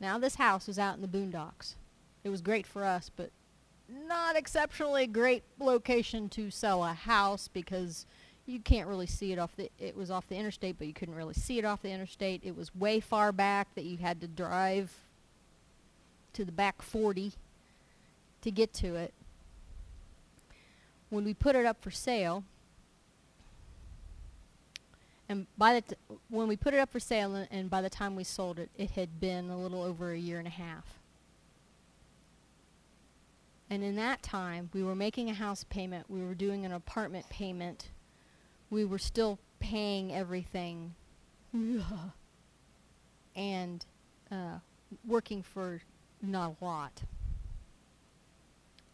Now, this house was out in the boondocks. It was great for us, but not exceptionally great location to sell a house because you can't really see it off the it was off the interstate but you couldn't really see it off the interstate it was way far back that you had to drive to the back 40 to get to it when we put it up for sale and by the when we put it up for sale and, and by the time we sold it it had been a little over a year and a half and in that time, we were making a house payment, we were doing an apartment payment, we were still paying everything, and uh, working for not a lot.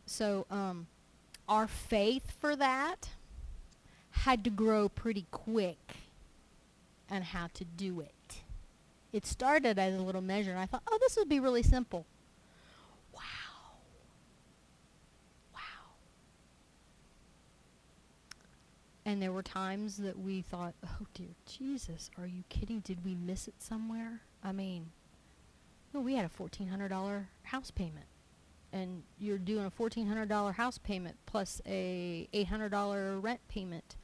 So, um, our faith for that had to grow pretty quick on how to do it. It started as a little measure, and I thought, oh, this would be really simple. Wow. Wow. And there were times that we thought, oh dear Jesus, are you kidding? Did we miss it somewhere? I mean, no, we had a $1,400 house payment. And you're doing a $1,400 house payment plus a $800 rent payment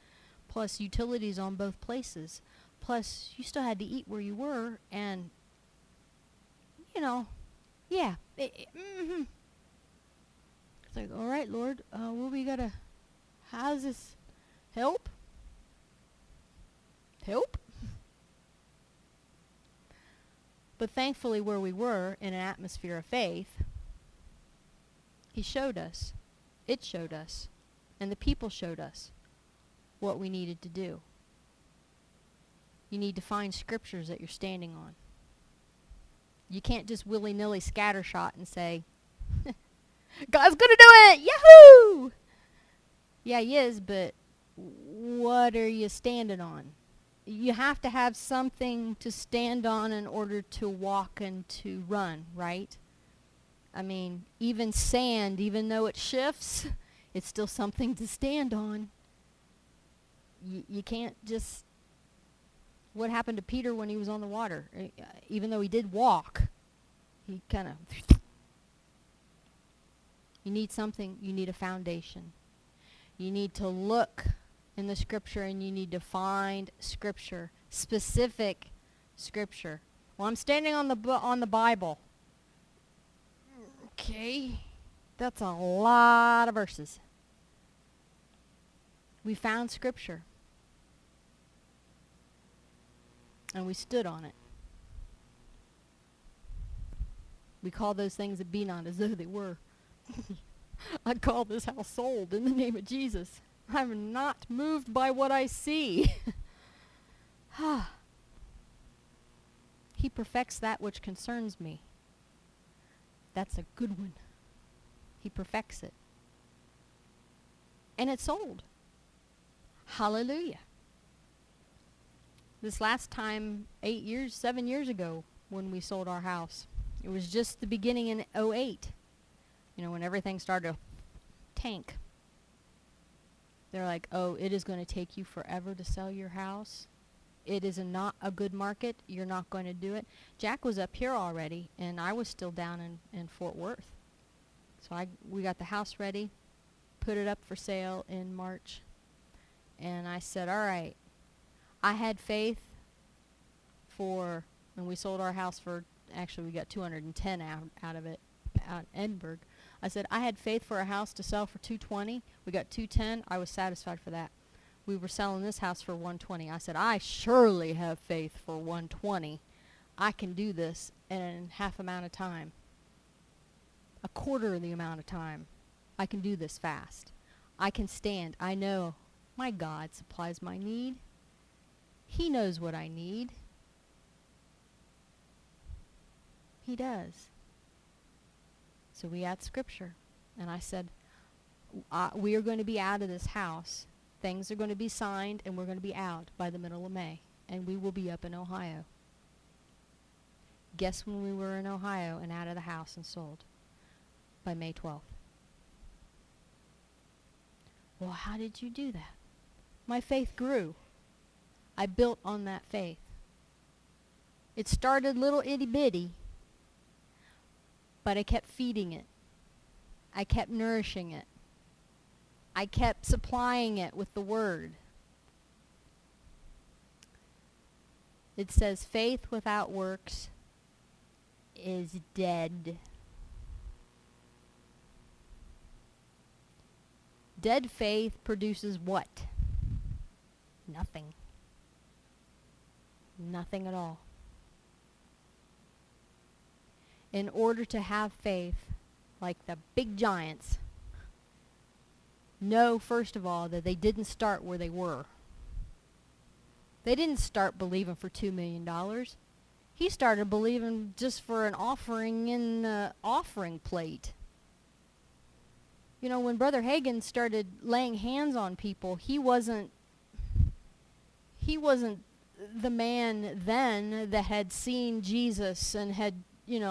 plus utilities on both places. Plus, you still had to eat where you were. And, you know, yeah. It, it, mm-hmm. It's like, all right, Lord, uh, what we got to, how's this Help? Help? But thankfully, where we were in an atmosphere of faith, He showed us. It showed us. And the people showed us what we needed to do. You need to find scriptures that you're standing on. You can't just willy nilly scattershot and say, God's going to do it! Yahoo! Yeah, He is, but what are you standing on? You have to have something to stand on in order to walk and to run, right? I mean, even sand, even though it shifts, it's still something to stand on. Y- you can't just. What happened to Peter when he was on the water? Uh, even though he did walk, he kind of. You need something, you need a foundation. You need to look in the scripture and you need to find scripture, specific scripture. Well, I'm standing on the bu- on the Bible. Okay. That's a lot of verses. We found scripture. And we stood on it. We call those things that be not as though they were. I call this house sold in the name of Jesus. I'm not moved by what I see. he perfects that which concerns me. That's a good one. He perfects it. And it's sold. Hallelujah. This last time, eight years, seven years ago, when we sold our house, it was just the beginning in 08. You know, when everything started to tank they're like, oh, it is going to take you forever to sell your house. It is a not a good market. You're not going to do it. Jack was up here already, and I was still down in, in Fort Worth. So I we got the house ready, put it up for sale in March, and I said, all right. I had faith for, and we sold our house for, actually we got 210 out, out of it, out in Edinburgh. I said I had faith for a house to sell for 220. We got 210. I was satisfied for that. We were selling this house for 120. I said I surely have faith for 120. I can do this in half amount of time. A quarter of the amount of time. I can do this fast. I can stand. I know my God supplies my need. He knows what I need. He does. So we had scripture. And I said, uh, we are going to be out of this house. Things are going to be signed, and we're going to be out by the middle of May. And we will be up in Ohio. Guess when we were in Ohio and out of the house and sold? By May 12th. Well, how did you do that? My faith grew. I built on that faith. It started little itty bitty, but I kept feeding it. I kept nourishing it. I kept supplying it with the word. It says faith without works is dead. Dead faith produces what? Nothing. Nothing at all. In order to have faith, like the big giants, know, first of all, that they didn't start where they were. They didn't start believing for $2 million. He started believing just for an offering in the offering plate. You know, when Brother Hagin started laying hands on people, he wasn't he wasn't the man then that had seen Jesus and had, you know,